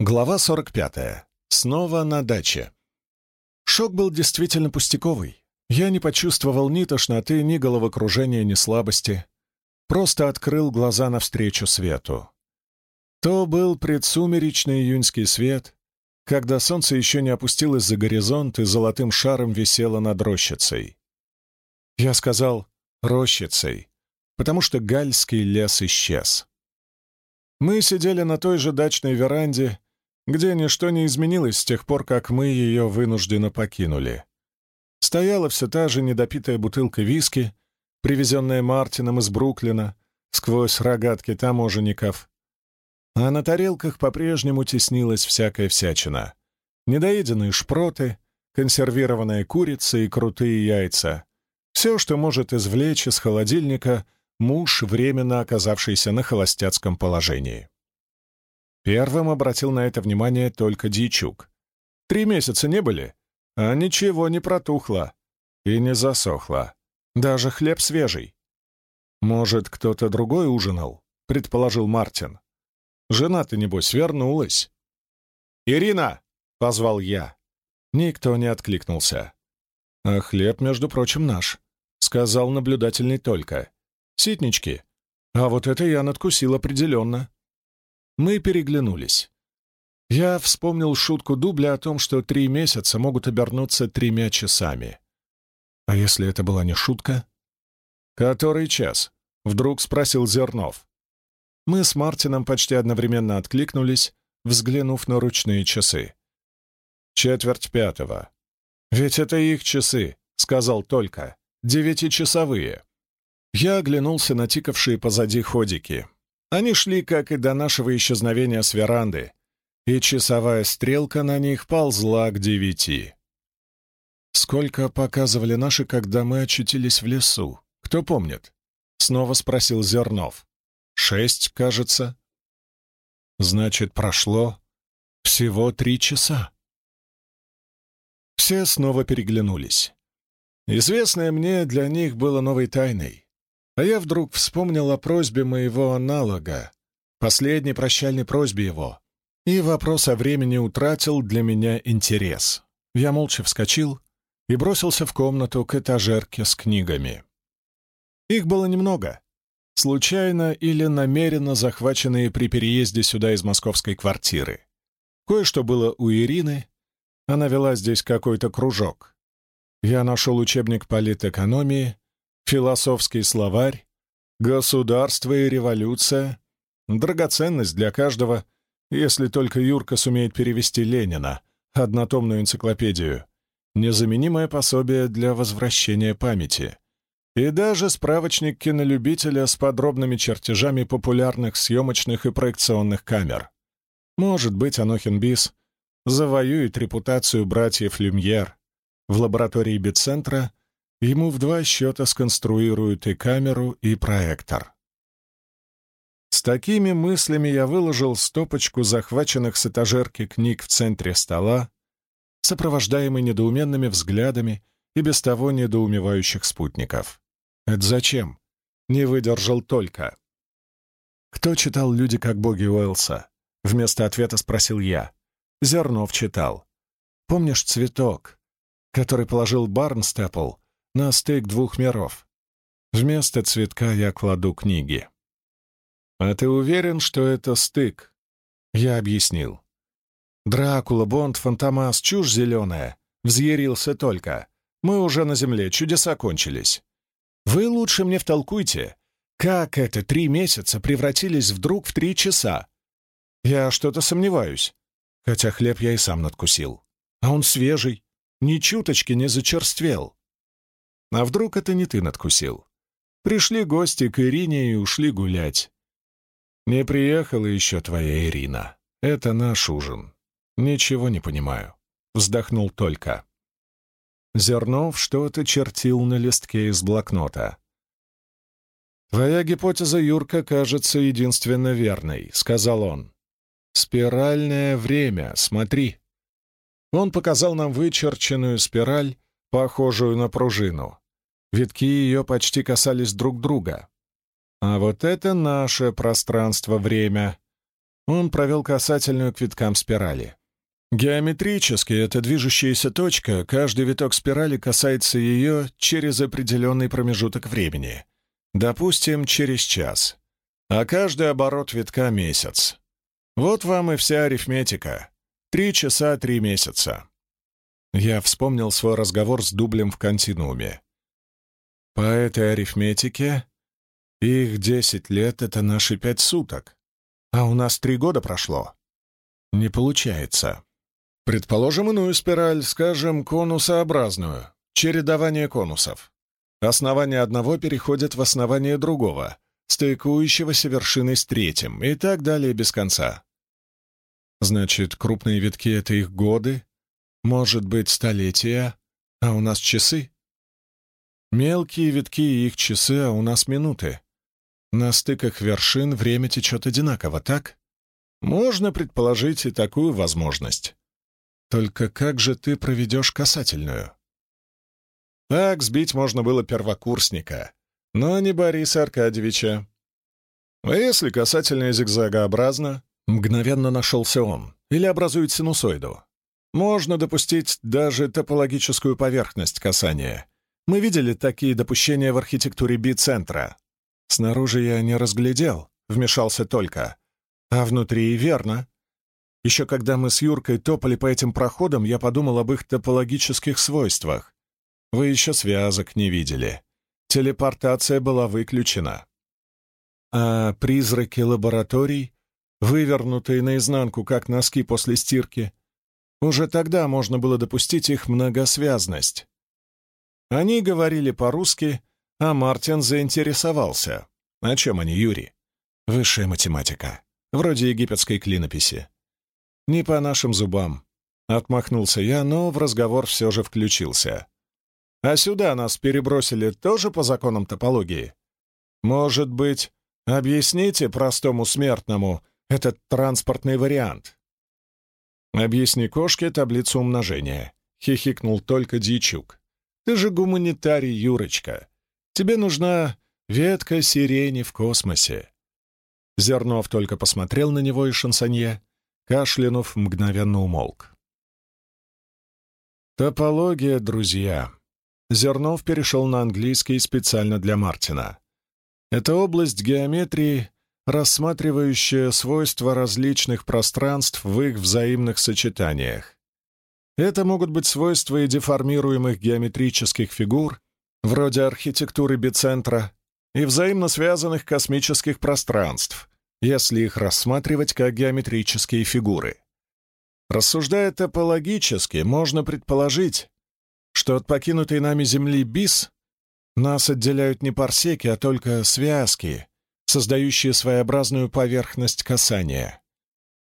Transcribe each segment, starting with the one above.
Глава 45. Снова на даче. Шок был действительно пустяковый. Я не почувствовал ни тошноты, ни головокружения, ни слабости. Просто открыл глаза навстречу свету. То был предсумеречный июньский свет, когда солнце еще не опустилось за горизонт и золотым шаром висело над рощицей. Я сказал «рощицей», потому что гальский лес исчез. Мы сидели на той же дачной веранде, где ничто не изменилось с тех пор, как мы ее вынужденно покинули. Стояла все та же недопитая бутылка виски, привезенная Мартином из Бруклина, сквозь рогатки таможенников. А на тарелках по-прежнему теснилась всякая всячина. Недоеденные шпроты, консервированная курица и крутые яйца. Все, что может извлечь из холодильника муж, временно оказавшийся на холостяцком положении. Первым обратил на это внимание только Дьячук. Три месяца не были, а ничего не протухло и не засохло. Даже хлеб свежий. «Может, кто-то другой ужинал?» — предположил Мартин. «Жена-то, небось, вернулась». «Ирина!» — позвал я. Никто не откликнулся. «А хлеб, между прочим, наш», — сказал наблюдательный только. «Ситнички. А вот это я надкусил определенно». Мы переглянулись. Я вспомнил шутку дубля о том, что три месяца могут обернуться тремя часами. А если это была не шутка? «Который час?» — вдруг спросил Зернов. Мы с Мартином почти одновременно откликнулись, взглянув на ручные часы. «Четверть пятого». «Ведь это их часы», — сказал только. «Девятичасовые». Я оглянулся на тикавшие позади ходики. Они шли, как и до нашего исчезновения с веранды, и часовая стрелка на них ползла к девяти. «Сколько показывали наши, когда мы очутились в лесу? Кто помнит?» — снова спросил Зернов. «Шесть, кажется». «Значит, прошло всего три часа». Все снова переглянулись. Известное мне для них было новой тайной. А я вдруг вспомнил о просьбе моего аналога, последней прощальной просьбе его, и вопрос о времени утратил для меня интерес. Я молча вскочил и бросился в комнату к этажерке с книгами. Их было немного, случайно или намеренно захваченные при переезде сюда из московской квартиры. Кое-что было у Ирины, она вела здесь какой-то кружок. Я нашел учебник политэкономии, философский словарь, государство и революция, драгоценность для каждого, если только Юрка сумеет перевести Ленина, однотомную энциклопедию, незаменимое пособие для возвращения памяти и даже справочник кинолюбителя с подробными чертежами популярных съемочных и проекционных камер. Может быть, Анохин Бис завоюет репутацию братьев Люмьер. В лаборатории Бицентра ему в два счета сконструируют и камеру, и проектор. С такими мыслями я выложил стопочку захваченных с этажерки книг в центре стола, сопровождаемый недоуменными взглядами и без того недоумевающих спутников. «Это зачем?» — не выдержал только. «Кто читал «Люди как боги» Уэллса?» — вместо ответа спросил я. Зернов читал. «Помнишь цветок, который положил Барнстепл на стык двух миров. Вместо цветка я кладу книги. «А ты уверен, что это стык?» Я объяснил. «Дракула, Бонд, Фантомас, чушь зеленая!» Взъярился только. «Мы уже на земле, чудеса кончились. Вы лучше мне втолкуйте, как это три месяца превратились вдруг в три часа? Я что-то сомневаюсь, хотя хлеб я и сам надкусил. А он свежий, ни чуточки не зачерствел. А вдруг это не ты надкусил? Пришли гости к Ирине и ушли гулять. Не приехала еще твоя Ирина. Это наш ужин. Ничего не понимаю. Вздохнул только. Зернов что-то чертил на листке из блокнота. «Твоя гипотеза, Юрка, кажется единственно верной», — сказал он. «Спиральное время, смотри». Он показал нам вычерченную спираль, похожую на пружину. Витки ее почти касались друг друга. А вот это наше пространство-время. Он провел касательную к виткам спирали. Геометрически это движущаяся точка, каждый виток спирали касается ее через определенный промежуток времени. Допустим, через час. А каждый оборот витка — месяц. Вот вам и вся арифметика. Три часа, три месяца. Я вспомнил свой разговор с дублем в континууме. По этой арифметике их десять лет — это наши пять суток, а у нас три года прошло. Не получается. Предположим иную спираль, скажем, конусообразную, чередование конусов. Основание одного переходит в основание другого, стыкующегося вершиной с третьим, и так далее без конца. Значит, крупные витки — это их годы, может быть, столетия, а у нас часы? Мелкие витки и их часы, а у нас минуты. На стыках вершин время течет одинаково, так? Можно предположить и такую возможность. Только как же ты проведешь касательную? Так сбить можно было первокурсника, но не Бориса Аркадьевича. А если касательная зигзагообразна, мгновенно нашелся он, или образует синусоиду. Можно допустить даже топологическую поверхность касания. Мы видели такие допущения в архитектуре Би-центра. Снаружи я не разглядел, вмешался только. А внутри верно. Еще когда мы с Юркой топали по этим проходам, я подумал об их топологических свойствах. Вы еще связок не видели. Телепортация была выключена. А призраки лабораторий, вывернутые наизнанку, как носки после стирки, уже тогда можно было допустить их многосвязность. Они говорили по-русски, а Мартин заинтересовался. О чем они, Юрий? Высшая математика. Вроде египетской клинописи. Не по нашим зубам. Отмахнулся я, но в разговор все же включился. А сюда нас перебросили тоже по законам топологии? Может быть, объясните простому смертному этот транспортный вариант? «Объясни кошке таблицу умножения», — хихикнул только Дьячук. «Ты же гуманитарий, Юрочка. Тебе нужна ветка сирени в космосе». Зернов только посмотрел на него и шансонье, кашлянув мгновенно умолк. Топология, друзья. Зернов перешел на английский специально для Мартина. Это область геометрии, рассматривающая свойства различных пространств в их взаимных сочетаниях. Это могут быть свойства и деформируемых геометрических фигур, вроде архитектуры бицентра, и взаимно связанных космических пространств, если их рассматривать как геометрические фигуры. Рассуждая топологически, можно предположить, что от покинутой нами Земли БИС нас отделяют не парсеки, а только связки, создающие своеобразную поверхность касания.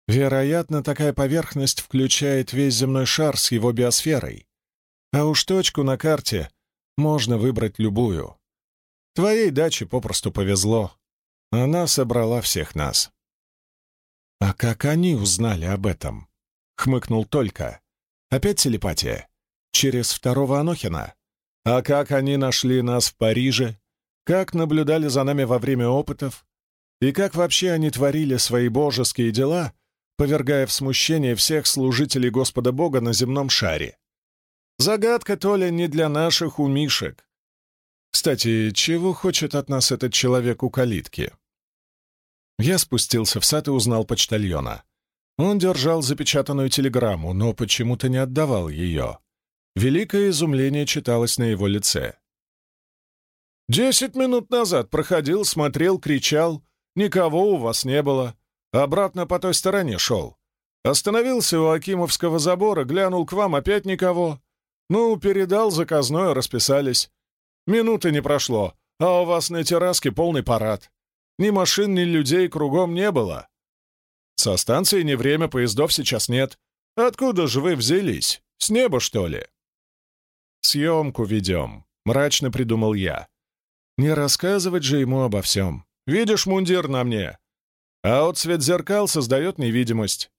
Вероятно, такая поверхность включает весь земной шар с его биосферой. А уж точку на карте можно выбрать любую. Твоей даче попросту повезло. Она собрала всех нас. «А как они узнали об этом?» — хмыкнул Только. «Опять телепатия? Через второго Анохина? А как они нашли нас в Париже как наблюдали за нами во время опытов и как вообще они творили свои божеские дела, повергая в смущение всех служителей Господа Бога на земном шаре. Загадка, то ли, не для наших умишек. Кстати, чего хочет от нас этот человек у калитки? Я спустился в сад и узнал почтальона. Он держал запечатанную телеграмму, но почему-то не отдавал ее. Великое изумление читалось на его лице. Десять минут назад проходил, смотрел, кричал. Никого у вас не было. Обратно по той стороне шел. Остановился у Акимовского забора, глянул к вам, опять никого. Ну, передал заказное, расписались. Минуты не прошло, а у вас на терраске полный парад. Ни машин, ни людей кругом не было. Со станции не время, поездов сейчас нет. Откуда же вы взялись? С неба, что ли? Съемку ведем, мрачно придумал я. Не рассказывать же ему обо всем. Видишь мундир на мне? А вот цвет зеркал создает невидимость.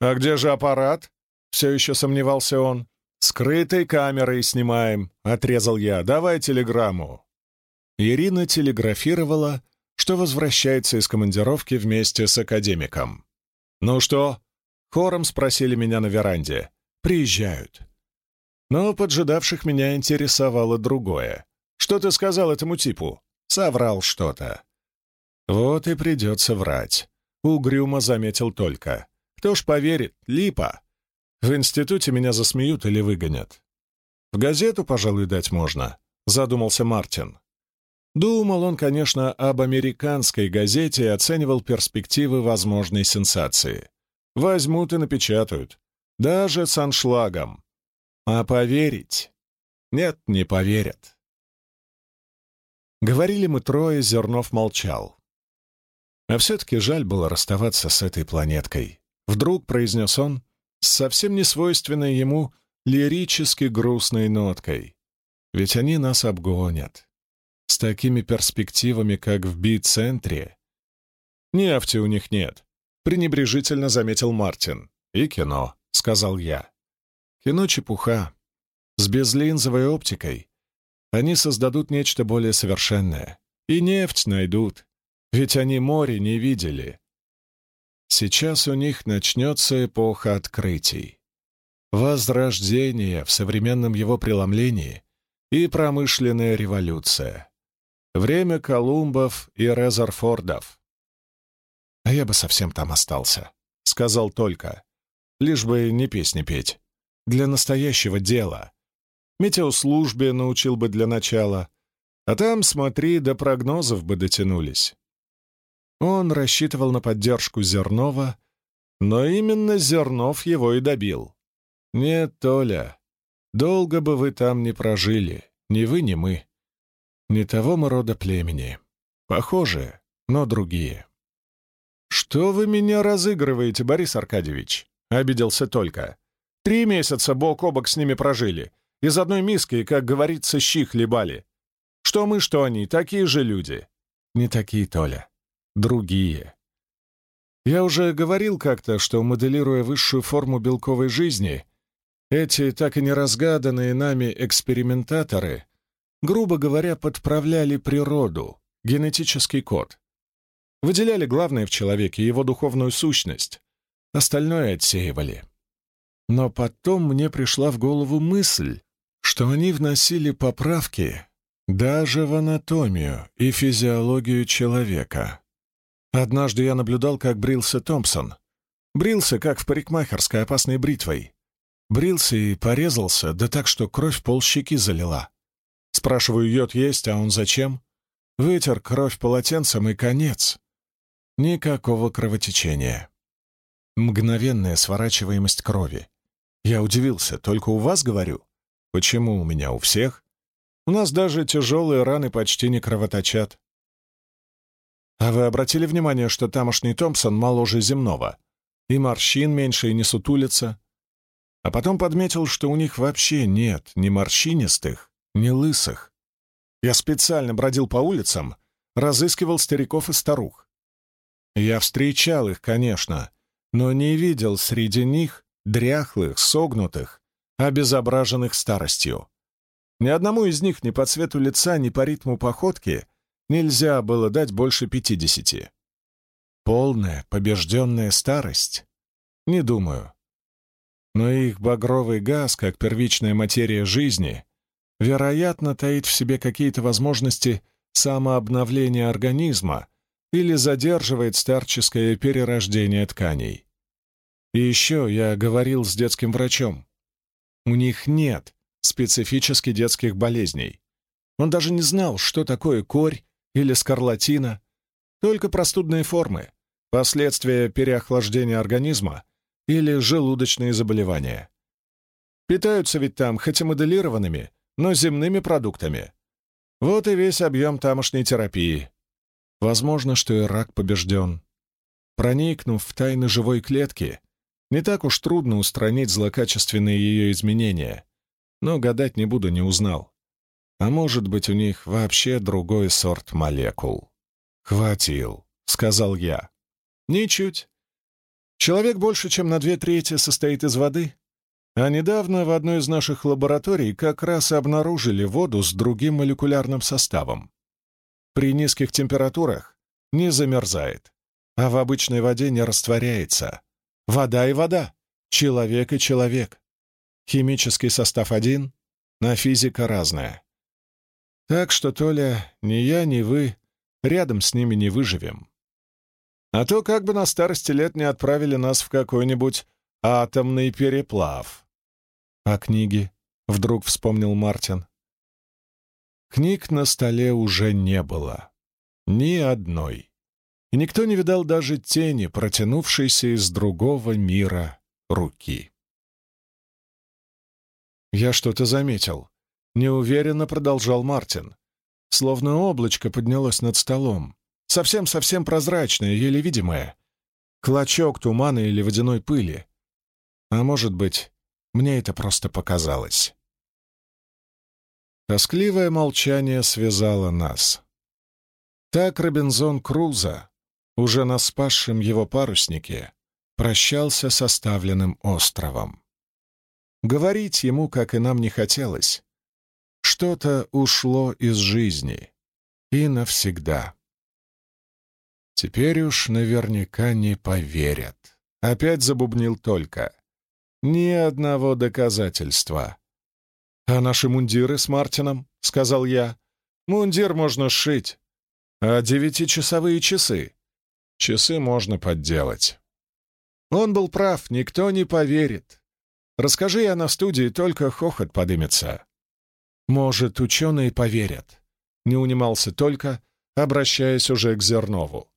А где же аппарат? Все еще сомневался он. «Скрытой камерой снимаем», — отрезал я. «Давай телеграмму». Ирина телеграфировала, что возвращается из командировки вместе с академиком. «Ну что?» — хором спросили меня на веранде. «Приезжают». Но поджидавших меня интересовало другое. «Что ты сказал этому типу?» «Соврал что-то». «Вот и придется врать», — угрюмо заметил только. «Кто ж поверит? Липа. В институте меня засмеют или выгонят». «В газету, пожалуй, дать можно», — задумался Мартин. Думал он, конечно, об американской газете и оценивал перспективы возможной сенсации. Возьмут и напечатают. Даже с аншлагом. А поверить? Нет, не поверят. Говорили мы трое, Зернов молчал. А все-таки жаль было расставаться с этой планеткой. Вдруг произнес он с совсем не свойственной ему лирически грустной ноткой. Ведь они нас обгонят с такими перспективами, как в Би-центре. Нефти у них нет, пренебрежительно заметил Мартин. И кино, сказал я. Кино чепуха. С безлинзовой оптикой. Они создадут нечто более совершенное. И нефть найдут, ведь они море не видели. Сейчас у них начнется эпоха открытий. Возрождение в современном его преломлении и промышленная революция. Время Колумбов и Резерфордов. «А я бы совсем там остался», — сказал только. «Лишь бы не песни петь. Для настоящего дела. Метеослужбе научил бы для начала. А там, смотри, до прогнозов бы дотянулись». Он рассчитывал на поддержку Зернова, но именно Зернов его и добил. «Нет, Толя, долго бы вы там не прожили, ни вы, ни мы. Не того мы рода племени. Похожие, но другие. «Что вы меня разыгрываете, Борис Аркадьевич?» — обиделся только. «Три месяца бок о бок с ними прожили. Из одной миски, как говорится, щи хлебали. Что мы, что они, такие же люди». «Не такие, Толя. Другие». Я уже говорил как-то, что, моделируя высшую форму белковой жизни, эти так и не разгаданные нами экспериментаторы грубо говоря, подправляли природу, генетический код. Выделяли главное в человеке, его духовную сущность, остальное отсеивали. Но потом мне пришла в голову мысль, что они вносили поправки даже в анатомию и физиологию человека. Однажды я наблюдал, как брился Томпсон. Брился, как в парикмахерской опасной бритвой. Брился и порезался, да так, что кровь полщеки залила. Спрашиваю, йод есть, а он зачем? Вытер кровь полотенцем и конец. Никакого кровотечения. Мгновенная сворачиваемость крови. Я удивился, только у вас говорю? Почему у меня у всех? У нас даже тяжелые раны почти не кровоточат. А вы обратили внимание, что тамошний Томпсон моложе земного? И морщин меньше, и не сутулится. А потом подметил, что у них вообще нет ни морщинистых, не лысых. Я специально бродил по улицам, разыскивал стариков и старух. Я встречал их, конечно, но не видел среди них дряхлых, согнутых, обезображенных старостью. Ни одному из них ни по цвету лица, ни по ритму походки нельзя было дать больше пятидесяти. Полная, побежденная старость? Не думаю. Но их багровый газ, как первичная материя жизни, вероятно, таит в себе какие-то возможности самообновления организма или задерживает старческое перерождение тканей. И еще я говорил с детским врачом. У них нет специфически детских болезней. Он даже не знал, что такое корь или скарлатина, только простудные формы, последствия переохлаждения организма или желудочные заболевания. Питаются ведь там, хоть и моделированными, но земными продуктами. Вот и весь объем тамошней терапии. Возможно, что и рак побежден. Проникнув в тайны живой клетки, не так уж трудно устранить злокачественные ее изменения. Но гадать не буду, не узнал. А может быть, у них вообще другой сорт молекул. «Хватил», — сказал я. «Ничуть. Человек больше, чем на две трети состоит из воды, а недавно в одной из наших лабораторий как раз обнаружили воду с другим молекулярным составом. При низких температурах не замерзает, а в обычной воде не растворяется, Вода и вода, человек и человек. Химический состав один, на физика разная. Так что, Толя, ни я, ни вы рядом с ними не выживем. А то как бы на старости лет не отправили нас в какой-нибудь атомный переплав. А книги? Вдруг вспомнил Мартин. Книг на столе уже не было. Ни одной. И никто не видал даже тени, протянувшейся из другого мира руки. «Я что-то заметил», — неуверенно продолжал Мартин. Словно облачко поднялось над столом. Совсем-совсем прозрачное, еле видимое. Клочок тумана или водяной пыли. А может быть, мне это просто показалось. Тоскливое молчание связало нас. Так Робинзон Крузо, уже на спасшем его паруснике, прощался с оставленным островом. Говорить ему, как и нам, не хотелось. Что-то ушло из жизни. И навсегда. Теперь уж наверняка не поверят. Опять забубнил только. Ни одного доказательства. «А наши мундиры с Мартином?» — сказал я. «Мундир можно сшить. А девятичасовые часы? Часы можно подделать». Он был прав, никто не поверит. Расскажи я на студии, только хохот подымется. Может, ученые поверят. Не унимался только, обращаясь уже к Зернову.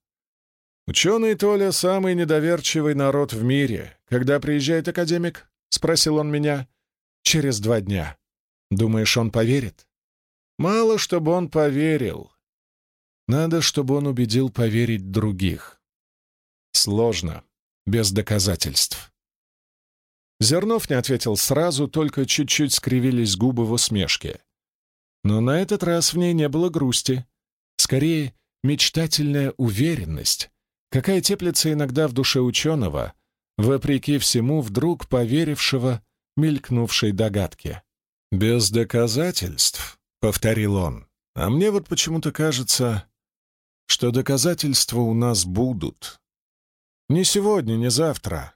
«Ученый Толя — самый недоверчивый народ в мире. Когда приезжает академик?» — спросил он меня. «Через два дня. Думаешь, он поверит?» «Мало, чтобы он поверил. Надо, чтобы он убедил поверить других. Сложно, без доказательств». Зернов не ответил сразу, только чуть-чуть скривились губы в усмешке. Но на этот раз в ней не было грусти. Скорее, мечтательная уверенность, какая теплится иногда в душе ученого, вопреки всему вдруг поверившего мелькнувшей догадке. «Без доказательств», — повторил он, — «а мне вот почему-то кажется, что доказательства у нас будут. Не сегодня, не завтра,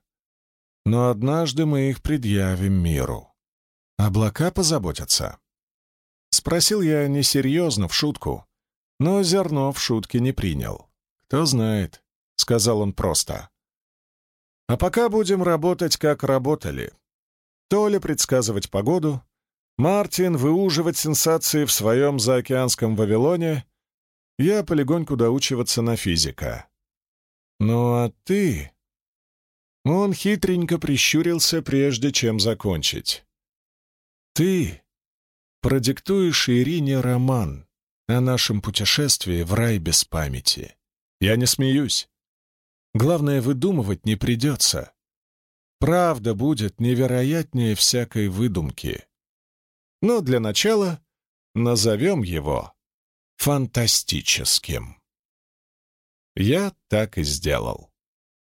но однажды мы их предъявим миру. Облака позаботятся». Спросил я несерьезно, в шутку, но зерно в шутке не принял. Кто знает, — сказал он просто. А пока будем работать, как работали. Толя предсказывать погоду, Мартин выуживать сенсации в своем заокеанском Вавилоне, я полегоньку доучиваться на физика. Ну а ты... Он хитренько прищурился, прежде чем закончить. Ты продиктуешь Ирине роман о нашем путешествии в рай без памяти. Я не смеюсь. Главное, выдумывать не придется. Правда будет невероятнее всякой выдумки. Но для начала назовем его фантастическим. Я так и сделал.